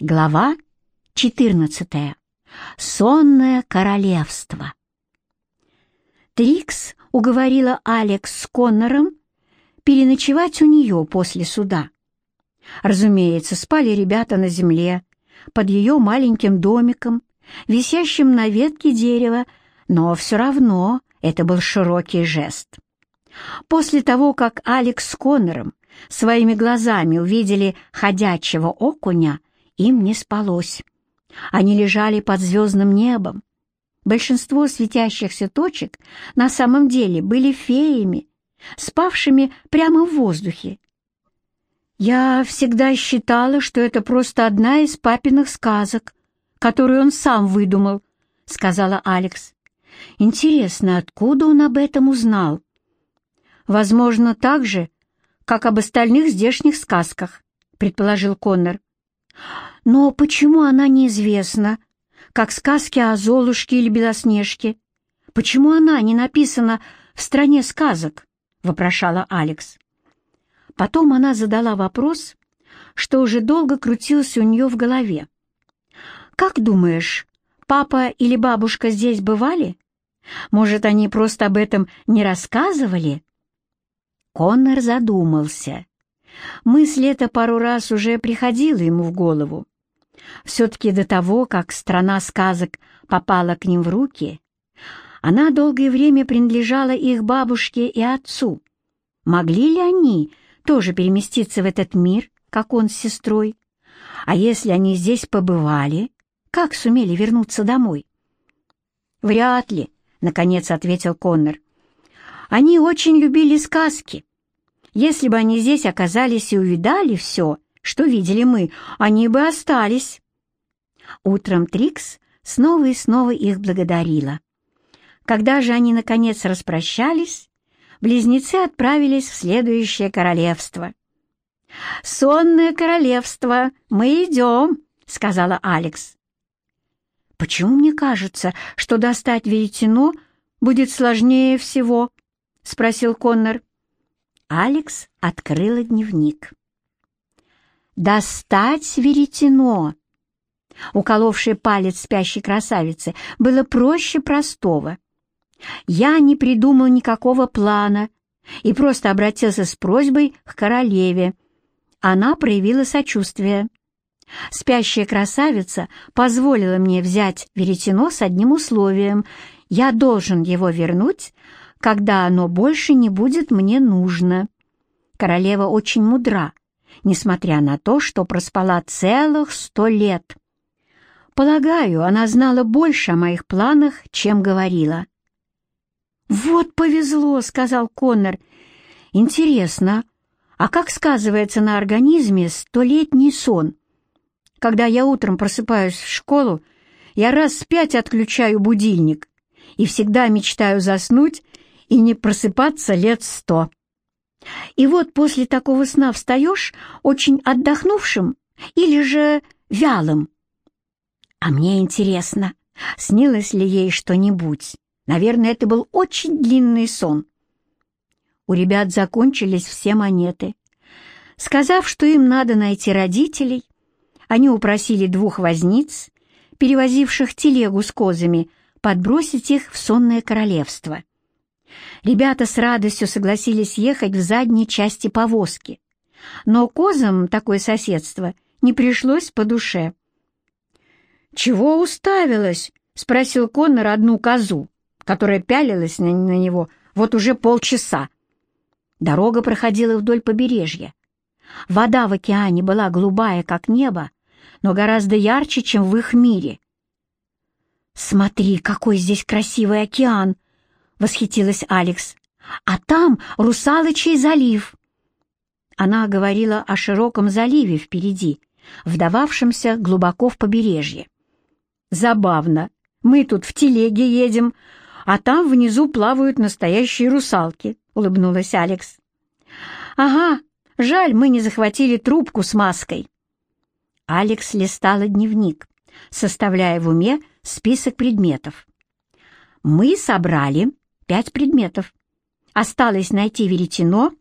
Глава 14. Сонное королевство. Трикс уговорила Алекс с Коннором переночевать у нее после суда. Разумеется, спали ребята на земле, под ее маленьким домиком, висящим на ветке дерева, но все равно это был широкий жест. После того, как Алекс с Коннором своими глазами увидели ходячего окуня, им не спалось. Они лежали под звездным небом. Большинство светящихся точек на самом деле были феями, спавшими прямо в воздухе. Я всегда считала, что это просто одна из папиных сказок, которую он сам выдумал, — сказала Алекс. Интересно, откуда он об этом узнал? Возможно, так же, как об остальных здешних сказках, — предположил Коннор. Но почему она неизвестна, как сказки о Золушке или Белоснежке? Почему она не написана в «Стране сказок»? — вопрошала Алекс. Потом она задала вопрос, что уже долго крутился у нее в голове. «Как думаешь, папа или бабушка здесь бывали? Может, они просто об этом не рассказывали?» Коннор задумался. Мысль эта пару раз уже приходила ему в голову. Все-таки до того, как страна сказок попала к ним в руки, она долгое время принадлежала их бабушке и отцу. Могли ли они тоже переместиться в этот мир, как он с сестрой? А если они здесь побывали, как сумели вернуться домой? «Вряд ли», — наконец ответил Коннор. «Они очень любили сказки, если бы они здесь оказались и увидали все, что видели мы, они бы остались. Утром Трикс снова и снова их благодарила. Когда же они, наконец, распрощались, близнецы отправились в следующее королевство. «Сонное королевство, мы идем», — сказала Алекс. «Почему мне кажется, что достать веретено будет сложнее всего?» — спросил Коннор. Алекс открыла дневник. «Достать веретено!» Уколовший палец спящей красавицы было проще простого. Я не придумал никакого плана и просто обратился с просьбой к королеве. Она проявила сочувствие. Спящая красавица позволила мне взять веретено с одним условием. Я должен его вернуть, когда оно больше не будет мне нужно. Королева очень мудра, несмотря на то, что проспала целых сто лет. Полагаю, она знала больше о моих планах, чем говорила. «Вот повезло», — сказал Коннор. «Интересно, а как сказывается на организме столетний сон? Когда я утром просыпаюсь в школу, я раз в пять отключаю будильник и всегда мечтаю заснуть и не просыпаться лет сто. И вот после такого сна встаешь очень отдохнувшим или же вялым. А мне интересно, снилось ли ей что-нибудь. Наверное, это был очень длинный сон. У ребят закончились все монеты. Сказав, что им надо найти родителей, они упросили двух возниц, перевозивших телегу с козами, подбросить их в сонное королевство. Ребята с радостью согласились ехать в задней части повозки, но козам такое соседство не пришлось по душе. «Чего уставилась?» — спросил Коннор одну козу, которая пялилась на, на него вот уже полчаса. Дорога проходила вдоль побережья. Вода в океане была голубая, как небо, но гораздо ярче, чем в их мире. «Смотри, какой здесь красивый океан!» — восхитилась Алекс. «А там Русалычий залив!» Она говорила о широком заливе впереди, вдававшемся глубоко в побережье. «Забавно. Мы тут в телеге едем, а там внизу плавают настоящие русалки», — улыбнулась Алекс. «Ага, жаль, мы не захватили трубку с маской». Алекс листала дневник, составляя в уме список предметов. «Мы собрали пять предметов. Осталось найти веретено,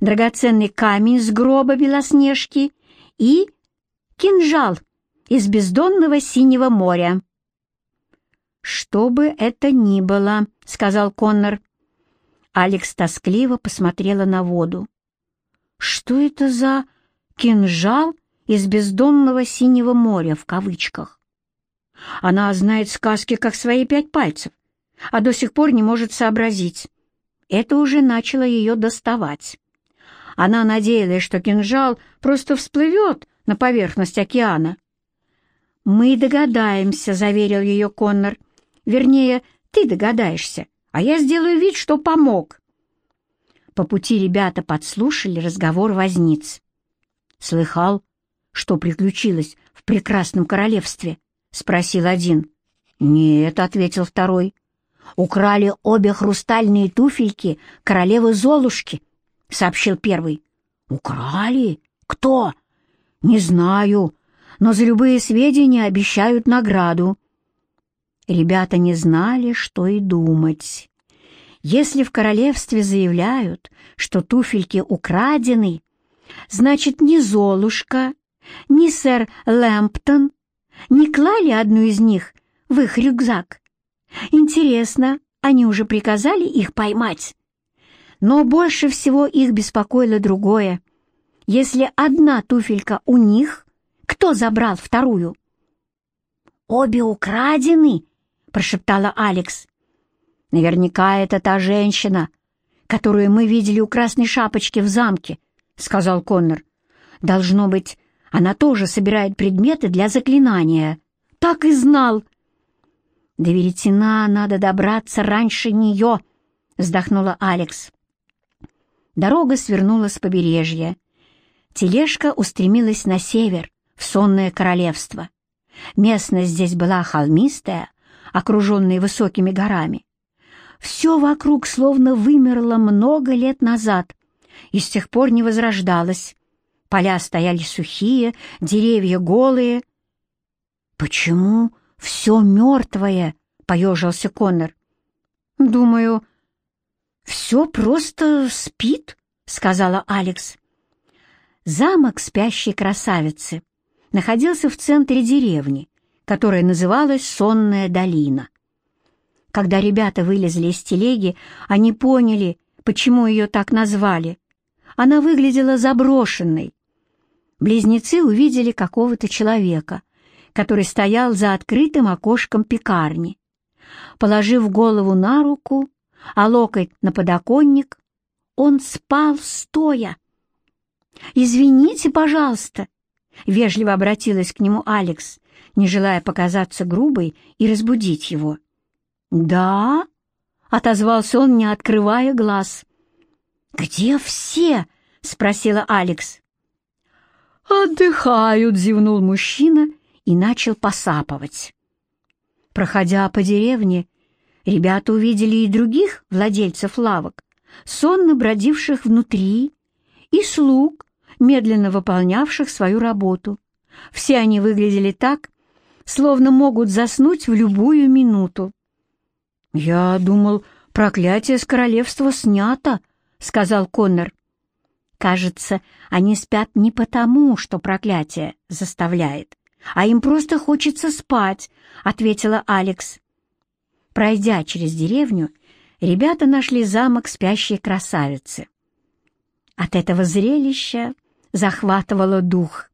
драгоценный камень с гроба Белоснежки и кинжал из бездонного синего моря». «Что бы это ни было», — сказал Коннор. Алекс тоскливо посмотрела на воду. «Что это за кинжал из бездонного синего моря в кавычках?» Она знает сказки как свои пять пальцев, а до сих пор не может сообразить. Это уже начало ее доставать. Она надеялась, что кинжал просто всплывет на поверхность океана. «Мы догадаемся», — заверил ее Коннор. «Вернее, ты догадаешься, а я сделаю вид, что помог». По пути ребята подслушали разговор возниц. «Слыхал, что приключилось в прекрасном королевстве?» — спросил один. «Нет», — ответил второй. «Украли обе хрустальные туфельки королевы Золушки», — сообщил первый. «Украли? Кто?» «Не знаю, но за любые сведения обещают награду». Ребята не знали, что и думать. Если в королевстве заявляют, что туфельки украдены, значит, ни Золушка, ни сэр Лэмптон не клали одну из них в их рюкзак. Интересно, они уже приказали их поймать? Но больше всего их беспокоило другое. Если одна туфелька у них, кто забрал вторую? «Обе украдены!» — прошептала Алекс. «Наверняка это та женщина, которую мы видели у Красной Шапочки в замке», — сказал Коннор. «Должно быть, она тоже собирает предметы для заклинания. Так и знал!» «До веретена надо добраться раньше нее», — вздохнула Алекс. Дорога свернула с побережья. Тележка устремилась на север, в сонное королевство. Местность здесь была холмистая, окруженная высокими горами. Все вокруг словно вымерло много лет назад и с тех пор не возрождалось. Поля стояли сухие, деревья голые. «Почему все мертвое?» — поежился Коннор. «Думаю, все просто спит», — сказала Алекс. Замок спящей красавицы находился в центре деревни, которая называлась Сонная долина. Когда ребята вылезли из телеги, они поняли, почему ее так назвали. Она выглядела заброшенной. Близнецы увидели какого-то человека, который стоял за открытым окошком пекарни. Положив голову на руку, а локоть на подоконник, он спал стоя. «Извините, пожалуйста», — вежливо обратилась к нему Алекс, не желая показаться грубой и разбудить его. «Да?» — отозвался он, не открывая глаз. «Где все?» — спросила Алекс. «Отдыхают», — зевнул мужчина и начал посапывать. Проходя по деревне, ребята увидели и других владельцев лавок, сонно бродивших внутри, и слуг, медленно выполнявших свою работу. Все они выглядели так, словно могут заснуть в любую минуту. «Я думал, проклятие с королевства снято», — сказал Коннор. «Кажется, они спят не потому, что проклятие заставляет, а им просто хочется спать», — ответила Алекс. Пройдя через деревню, ребята нашли замок спящей красавицы. От этого зрелища захватывало дух.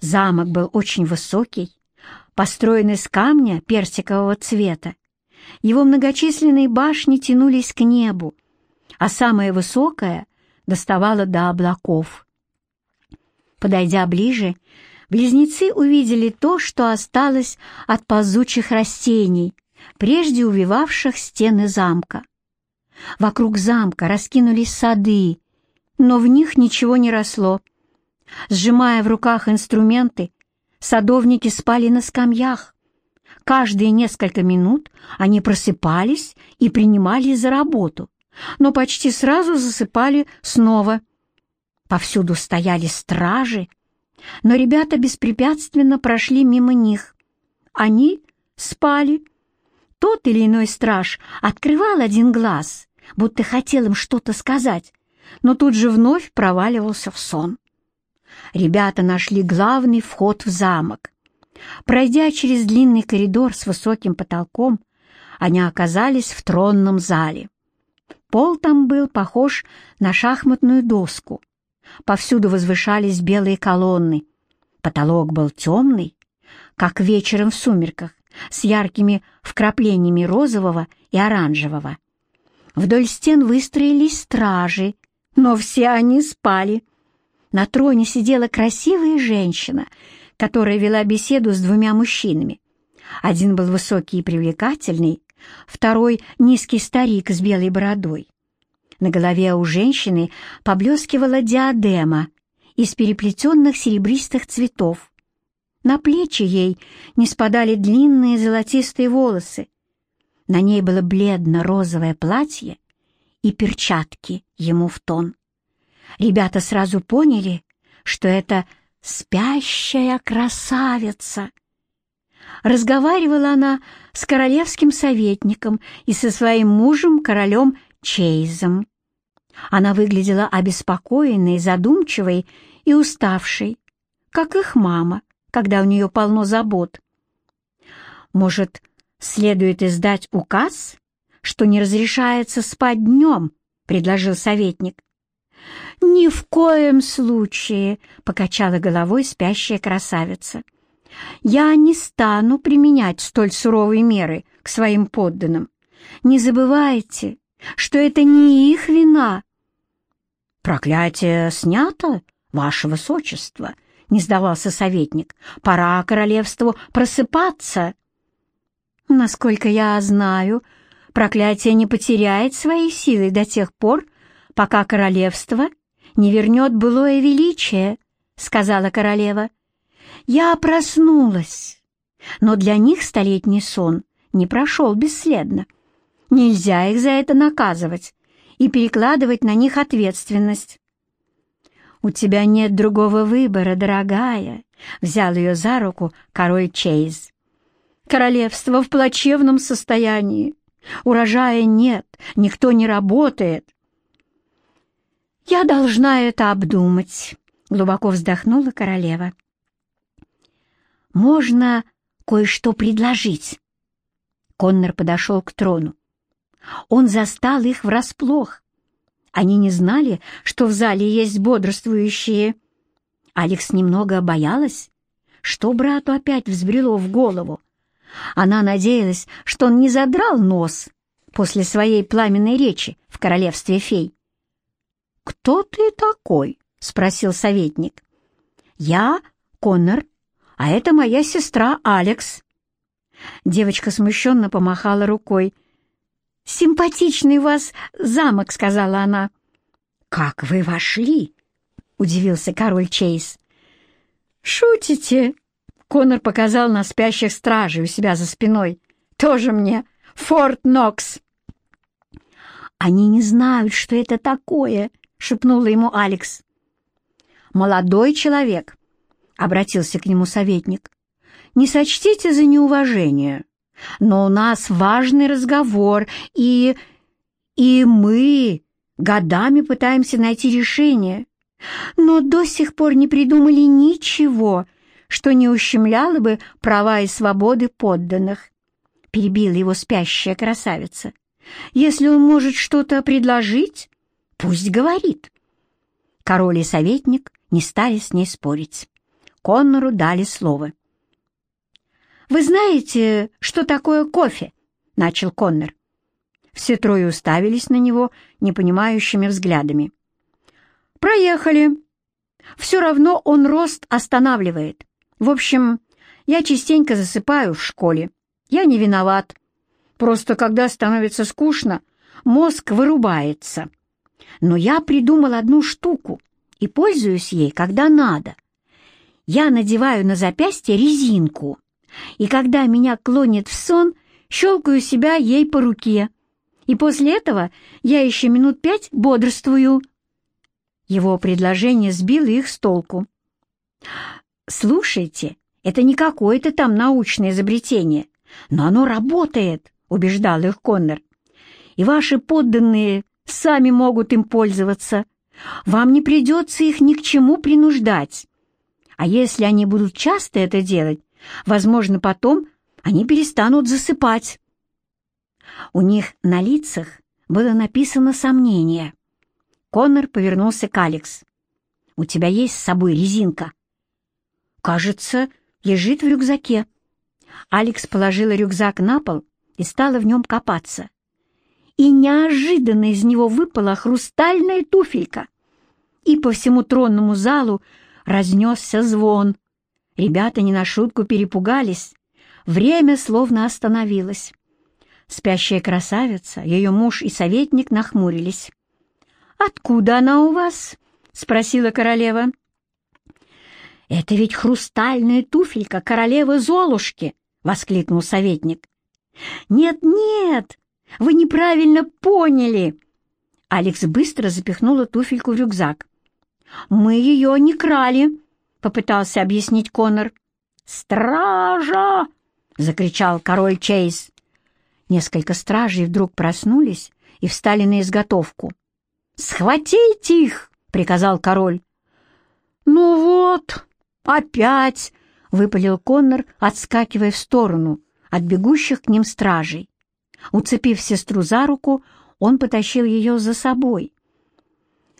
Замок был очень высокий, построен из камня персикового цвета. Его многочисленные башни тянулись к небу, а самая высокая доставала до облаков. Подойдя ближе, близнецы увидели то, что осталось от ползучих растений, прежде увивавших стены замка. Вокруг замка раскинулись сады, но в них ничего не росло. Сжимая в руках инструменты, садовники спали на скамьях. Каждые несколько минут они просыпались и принимались за работу, но почти сразу засыпали снова. Повсюду стояли стражи, но ребята беспрепятственно прошли мимо них. Они спали. Тот или иной страж открывал один глаз, будто хотел им что-то сказать, но тут же вновь проваливался в сон. Ребята нашли главный вход в замок. Пройдя через длинный коридор с высоким потолком, они оказались в тронном зале. Пол там был похож на шахматную доску. Повсюду возвышались белые колонны. Потолок был темный, как вечером в сумерках, с яркими вкраплениями розового и оранжевого. Вдоль стен выстроились стражи, но все они спали. На троне сидела красивая женщина, которая вела беседу с двумя мужчинами. Один был высокий и привлекательный, второй — низкий старик с белой бородой. На голове у женщины поблескивала диадема из переплетенных серебристых цветов. На плечи ей не спадали длинные золотистые волосы. На ней было бледно-розовое платье и перчатки ему в тон. Ребята сразу поняли, что это спящая красавица. Разговаривала она с королевским советником и со своим мужем, королем Чейзом. Она выглядела обеспокоенной, задумчивой и уставшей, как их мама, когда у нее полно забот. Может, следует издать указ, что не разрешается спать днем, предложил советник. «Ни в коем случае!» — покачала головой спящая красавица. «Я не стану применять столь суровые меры к своим подданным. Не забывайте, что это не их вина». «Проклятие снято, ваше высочество», — не сдавался советник. «Пора королевству просыпаться». «Насколько я знаю, проклятие не потеряет своей силы до тех пор, пока королевство не вернет былое величие», — сказала королева. «Я проснулась, но для них столетний сон не прошел бесследно. Нельзя их за это наказывать и перекладывать на них ответственность». «У тебя нет другого выбора, дорогая», — взял ее за руку король Чейз. «Королевство в плачевном состоянии. Урожая нет, никто не работает. «Я должна это обдумать», — глубоко вздохнула королева. «Можно кое-что предложить». Коннор подошел к трону. Он застал их врасплох. Они не знали, что в зале есть бодрствующие. Алекс немного боялась, что брату опять взбрело в голову. Она надеялась, что он не задрал нос после своей пламенной речи в королевстве фей. «Кто ты такой?» — спросил советник. «Я Коннор, а это моя сестра Алекс». Девочка смущенно помахала рукой. «Симпатичный вас замок», — сказала она. «Как вы вошли?» — удивился король Чейз. «Шутите?» — Коннор показал на спящих стражей у себя за спиной. «Тоже мне Форт Нокс». «Они не знают, что это такое», шепнула ему Алекс. «Молодой человек», — обратился к нему советник, — «не сочтите за неуважение, но у нас важный разговор, и... и мы годами пытаемся найти решение, но до сих пор не придумали ничего, что не ущемляло бы права и свободы подданных», — перебила его спящая красавица. «Если он может что-то предложить, Пусть говорит. Король и советник не стали с ней спорить. Коннору дали слово. «Вы знаете, что такое кофе?» — начал Коннор. Все трое уставились на него непонимающими взглядами. «Проехали. Все равно он рост останавливает. В общем, я частенько засыпаю в школе. Я не виноват. Просто когда становится скучно, мозг вырубается но я придумал одну штуку и пользуюсь ей, когда надо. Я надеваю на запястье резинку, и когда меня клонит в сон, щелкаю себя ей по руке, и после этого я еще минут пять бодрствую. Его предложение сбило их с толку. «Слушайте, это не какое-то там научное изобретение, но оно работает», — убеждал их Коннор. «И ваши подданные сами могут им пользоваться. Вам не придется их ни к чему принуждать. А если они будут часто это делать, Возможно, потом они перестанут засыпать. У них на лицах было написано сомнение. Коннор повернулся к Алекс. «У тебя есть с собой резинка?» «Кажется, лежит в рюкзаке». Алекс положила рюкзак на пол и стала в нем копаться. И неожиданно из него выпала хрустальная туфелька. И по всему тронному залу разнесся звон. Ребята не на шутку перепугались. Время словно остановилось. Спящая красавица, ее муж и советник нахмурились. «Откуда она у вас?» — спросила королева. «Это ведь хрустальная туфелька королевы Золушки!» — воскликнул советник. «Нет-нет, вы неправильно поняли!» Алекс быстро запихнула туфельку в рюкзак. «Мы ее не крали», — попытался объяснить Конор. «Стража!» — закричал король Чейз. Несколько стражей вдруг проснулись и встали на изготовку. «Схватите их!» — приказал король. «Ну вот, опять!» — выпалил Коннор, отскакивая в сторону от бегущих к ним стражей. Уцепив сестру за руку, он потащил ее за собой.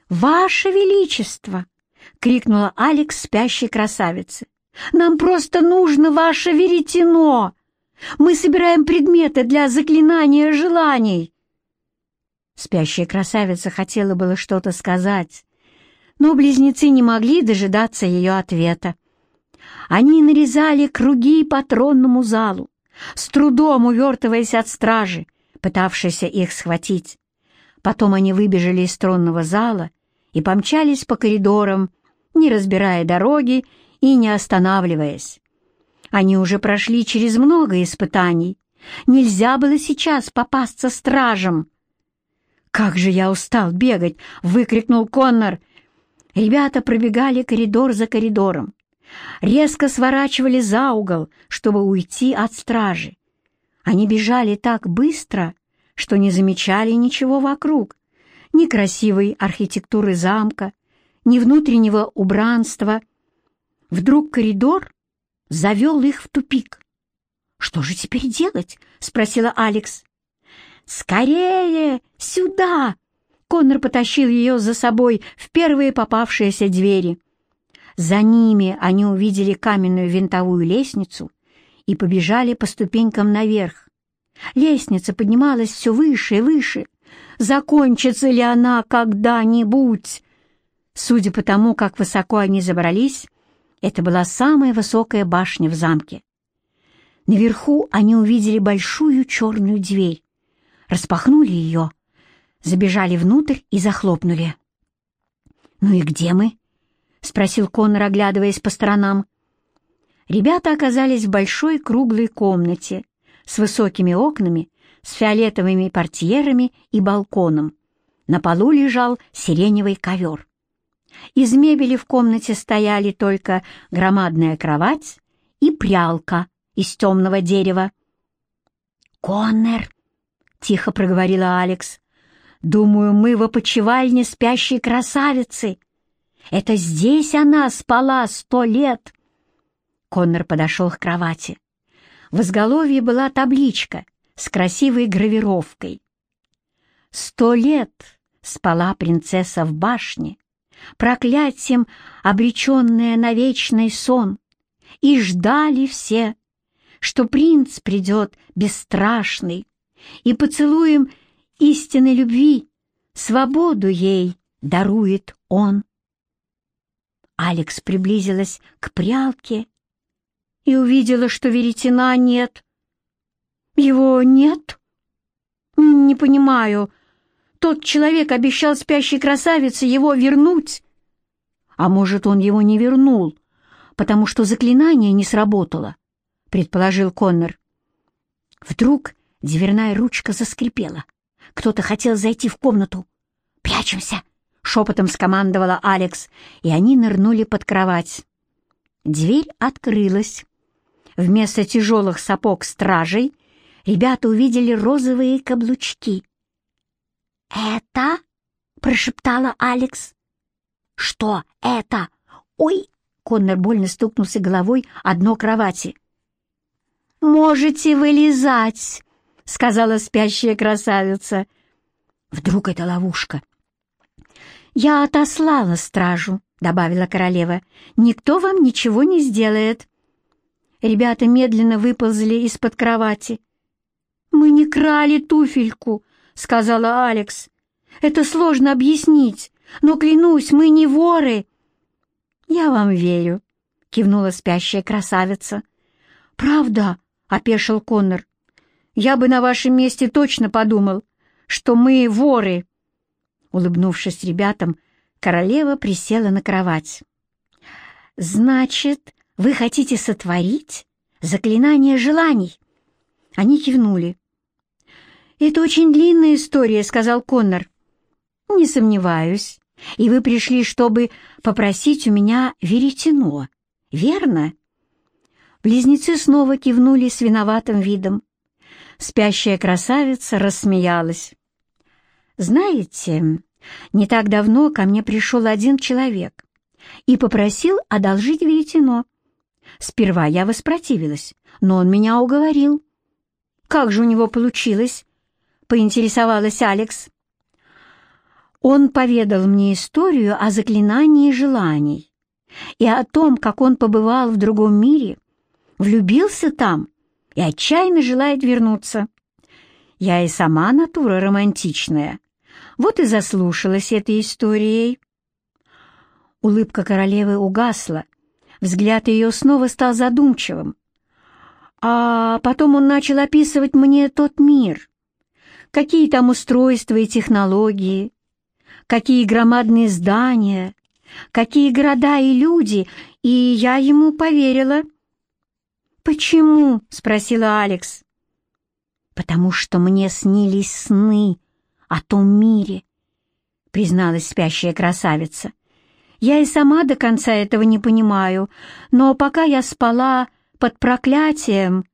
«Ваше Величество!» — крикнула Алекс спящей красавице. «Нам просто нужно ваше веретено! Мы собираем предметы для заклинания желаний!» Спящая красавица хотела было что-то сказать, но близнецы не могли дожидаться ее ответа. Они нарезали круги по тронному залу, с трудом увертываясь от стражи, пытавшейся их схватить. Потом они выбежали из тронного зала и помчались по коридорам, не разбирая дороги и не останавливаясь. Они уже прошли через много испытаний. Нельзя было сейчас попасться стражам. «Как же я устал бегать!» — выкрикнул Коннор. Ребята пробегали коридор за коридором. Резко сворачивали за угол, чтобы уйти от стражи. Они бежали так быстро, что не замечали ничего вокруг. Ни красивой архитектуры замка, ни внутреннего убранства. Вдруг коридор завел их в тупик. «Что же теперь делать?» — спросила Алекс. «Скорее! Сюда!» Коннор потащил ее за собой в первые попавшиеся двери. За ними они увидели каменную винтовую лестницу и побежали по ступенькам наверх. Лестница поднималась все выше и выше. Закончится ли она когда-нибудь? Судя по тому, как высоко они забрались, это была самая высокая башня в замке. Наверху они увидели большую черную дверь, распахнули ее, забежали внутрь и захлопнули. «Ну и где мы?» — спросил Коннор, оглядываясь по сторонам. Ребята оказались в большой круглой комнате с высокими окнами, с фиолетовыми портьерами и балконом. На полу лежал сиреневый ковер. Из мебели в комнате стояли только громадная кровать и прялка из темного дерева. «Коннор!» — тихо проговорила Алекс. «Думаю, мы в опочивальне спящей красавицы. Это здесь она спала сто лет!» Коннор подошел к кровати. В изголовье была табличка с красивой гравировкой. «Сто лет спала принцесса в башне, проклятием обреченная на вечный сон, и ждали все, что принц придет бесстрашный, и поцелуем истинной любви свободу ей дарует он. Алекс приблизилась к прялке и увидела, что веретена нет. Его нет? Не понимаю. Тот человек обещал спящей красавице его вернуть. А может, он его не вернул, потому что заклинание не сработало, предположил Коннор. Вдруг дверная ручка заскрипела. Кто-то хотел зайти в комнату. «Прячемся!» — шепотом скомандовала Алекс, и они нырнули под кровать. Дверь открылась. Вместо тяжелых сапог стражей ребята увидели розовые каблучки. «Это?» — прошептала Алекс. «Что это? Ой!» — Коннор больно стукнулся головой о дно кровати. «Можете вылезать», — сказала спящая красавица. Вдруг это ловушка. «Я отослала стражу», — добавила королева. «Никто вам ничего не сделает». Ребята медленно выползли из-под кровати. «Мы не крали туфельку», — сказала Алекс. «Это сложно объяснить, но, клянусь, мы не воры». «Я вам верю», — кивнула спящая красавица. «Правда?» — опешил Коннор. «Я бы на вашем месте точно подумал, что мы воры». Улыбнувшись ребятам, королева присела на кровать. «Значит, вы хотите сотворить заклинание желаний?» Они кивнули. «Это очень длинная история», — сказал Коннор. «Не сомневаюсь. И вы пришли, чтобы попросить у меня веретено, верно?» Близнецы снова кивнули с виноватым видом. Спящая красавица рассмеялась. «Знаете, не так давно ко мне пришел один человек и попросил одолжить веретено. Сперва я воспротивилась, но он меня уговорил. Как же у него получилось?» — поинтересовалась Алекс. Он поведал мне историю о заклинании желаний и о том, как он побывал в другом мире, влюбился там и отчаянно желает вернуться. Я и сама натура романтичная, вот и заслушалась этой историей. Улыбка королевы угасла, взгляд ее снова стал задумчивым. А потом он начал описывать мне тот мир. Какие там устройства и технологии, какие громадные здания, какие города и люди, и я ему поверила. «Почему?» — спросила Алекс. «Потому что мне снились сны о том мире», — призналась спящая красавица. «Я и сама до конца этого не понимаю, но пока я спала под проклятием,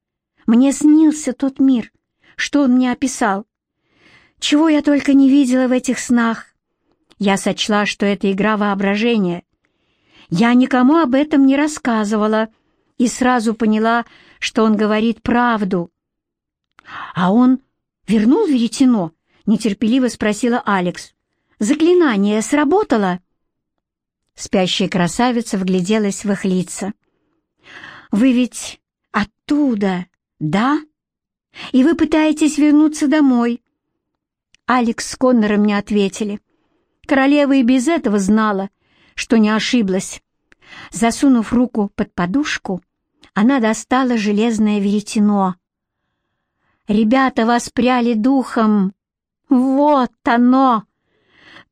мне снился тот мир, что он мне описал. Чего я только не видела в этих снах. Я сочла, что это игра воображения. Я никому об этом не рассказывала и сразу поняла, что он говорит правду. «А он вернул веретено?» — нетерпеливо спросила Алекс. «Заклинание сработало?» Спящая красавица вгляделась в их лица. «Вы ведь оттуда, да? И вы пытаетесь вернуться домой?» Алекс с Коннором не ответили. Королева и без этого знала, что не ошиблась. Засунув руку под подушку, она достала железное веретено. Ребята воспряли духом. Вот оно!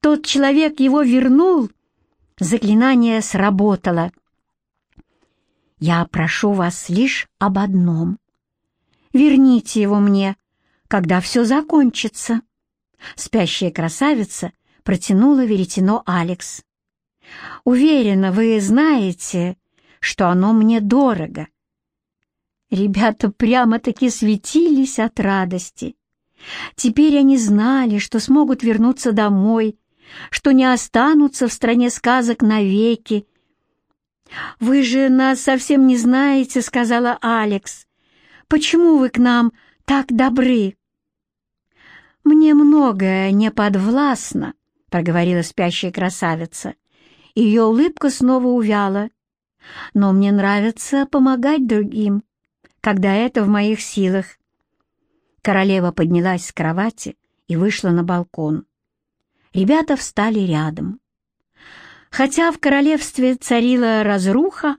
Тот человек его вернул. Заклинание сработало. Я прошу вас лишь об одном. Верните его мне, когда все закончится. Спящая красавица протянула веретено Алекс. «Уверена, вы знаете, что оно мне дорого». Ребята прямо-таки светились от радости. Теперь они знали, что смогут вернуться домой, что не останутся в стране сказок навеки. «Вы же нас совсем не знаете», — сказала Алекс. «Почему вы к нам так добры?» «Мне многое не подвластно», — проговорила спящая красавица. Ее улыбка снова увяла. «Но мне нравится помогать другим, когда это в моих силах». Королева поднялась с кровати и вышла на балкон. Ребята встали рядом. Хотя в королевстве царила разруха,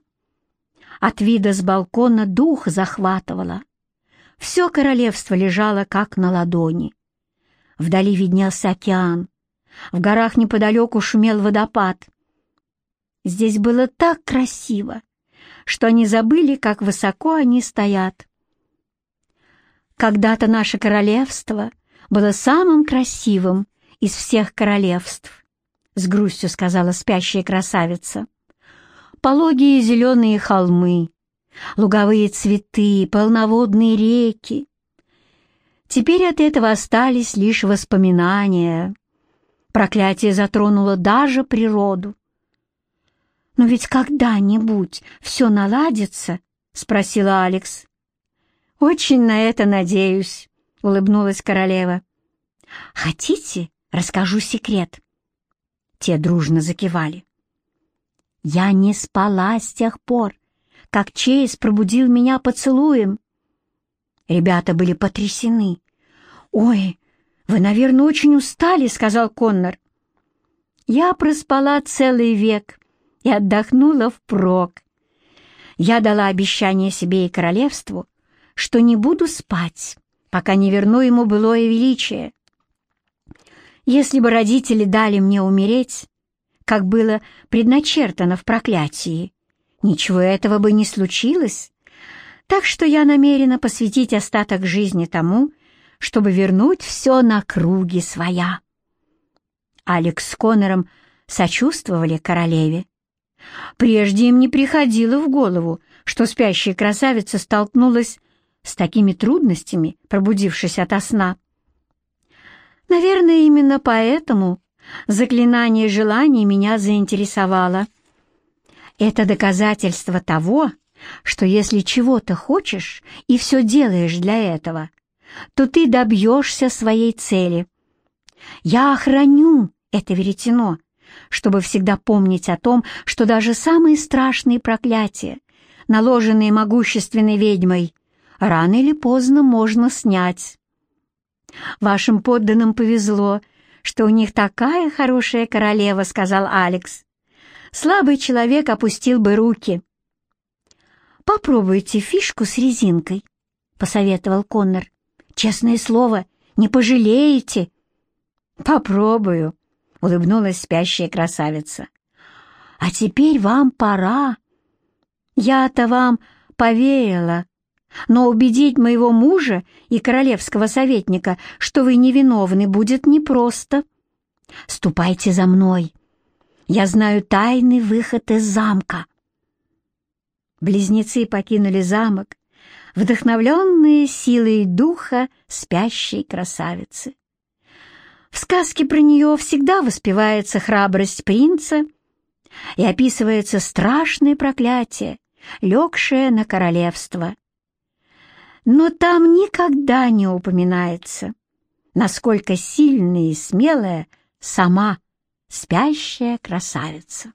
от вида с балкона дух захватывало. Все королевство лежало как на ладони. Вдали виднелся океан. В горах неподалеку шумел водопад. Здесь было так красиво, что они забыли, как высоко они стоят. Когда-то наше королевство было самым красивым из всех королевств, с грустью сказала спящая красавица. Пологие зеленые холмы, луговые цветы, полноводные реки, Теперь от этого остались лишь воспоминания. Проклятие затронуло даже природу. «Но ведь когда-нибудь все наладится?» — спросила Алекс. «Очень на это надеюсь», — улыбнулась королева. «Хотите, расскажу секрет?» Те дружно закивали. «Я не спала с тех пор, как Чейз пробудил меня поцелуем». Ребята были потрясены. «Ой, вы, наверное, очень устали», — сказал Коннор. «Я проспала целый век и отдохнула впрок. Я дала обещание себе и королевству, что не буду спать, пока не верну ему былое величие. Если бы родители дали мне умереть, как было предначертано в проклятии, ничего этого бы не случилось, так что я намерена посвятить остаток жизни тому, чтобы вернуть все на круги своя. Алекс с Коннором сочувствовали королеве. Прежде им не приходило в голову, что спящая красавица столкнулась с такими трудностями, пробудившись ото сна. Наверное, именно поэтому заклинание желаний меня заинтересовало. Это доказательство того, что если чего-то хочешь и все делаешь для этого, то ты добьешься своей цели. Я охраню это веретено, чтобы всегда помнить о том, что даже самые страшные проклятия, наложенные могущественной ведьмой, рано или поздно можно снять. Вашим подданным повезло, что у них такая хорошая королева, сказал Алекс. Слабый человек опустил бы руки. Попробуйте фишку с резинкой, посоветовал Коннор. Честное слово, не пожалеете. Попробую, улыбнулась спящая красавица. А теперь вам пора. Я-то вам поверила, но убедить моего мужа и королевского советника, что вы невиновны, будет непросто. Ступайте за мной. Я знаю тайный выход из замка. Близнецы покинули замок, вдохновленные силой духа спящей красавицы. В сказке про нее всегда воспевается храбрость принца и описывается страшное проклятие, легшее на королевство. Но там никогда не упоминается, насколько сильная и смелая сама спящая красавица.